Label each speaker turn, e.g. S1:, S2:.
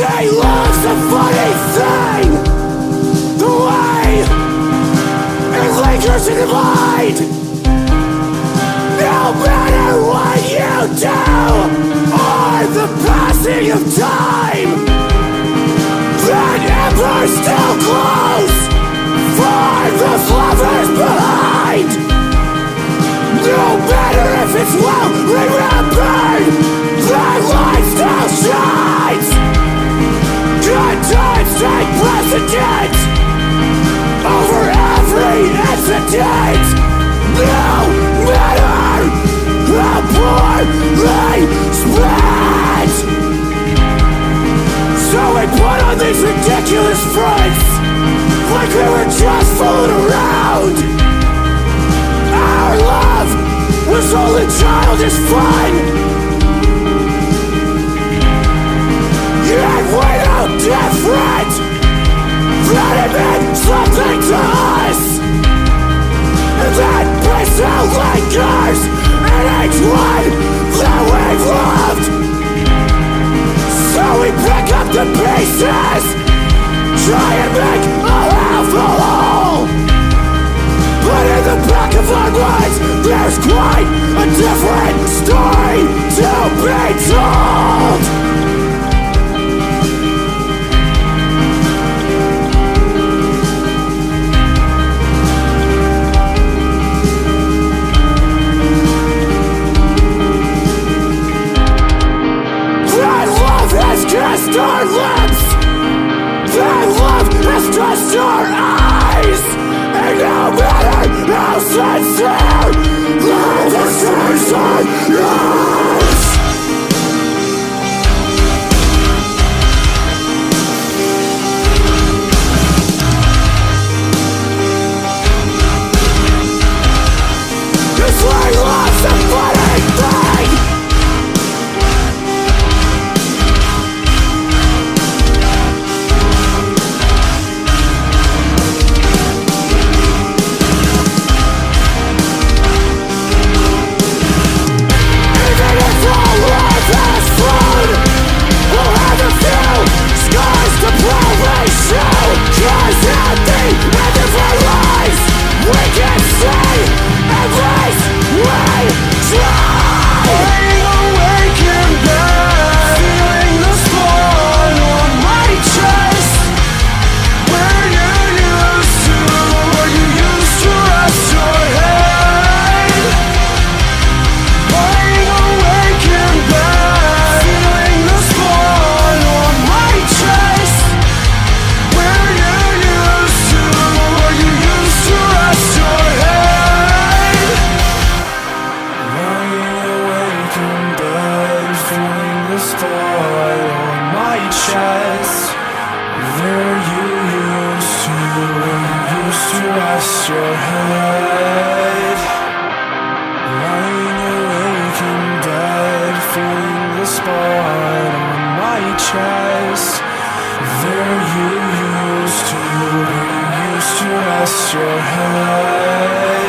S1: She looks a funny thing. The way it lingers in the mind. No matter what you do Or the passing of time. Poorly spent So we put on these ridiculous fronts Like we were just fooling around. Our love was only childish fun the pieces. Try and make a half a whole But in the back of our minds There's quite a kissed our lips That love has touched our eyes. And no matter how sincere Feeling on my chest Where you used to you used to rest your head Lying awake in bed, feeling the spot on my chest. There you used to, you used to rest your head.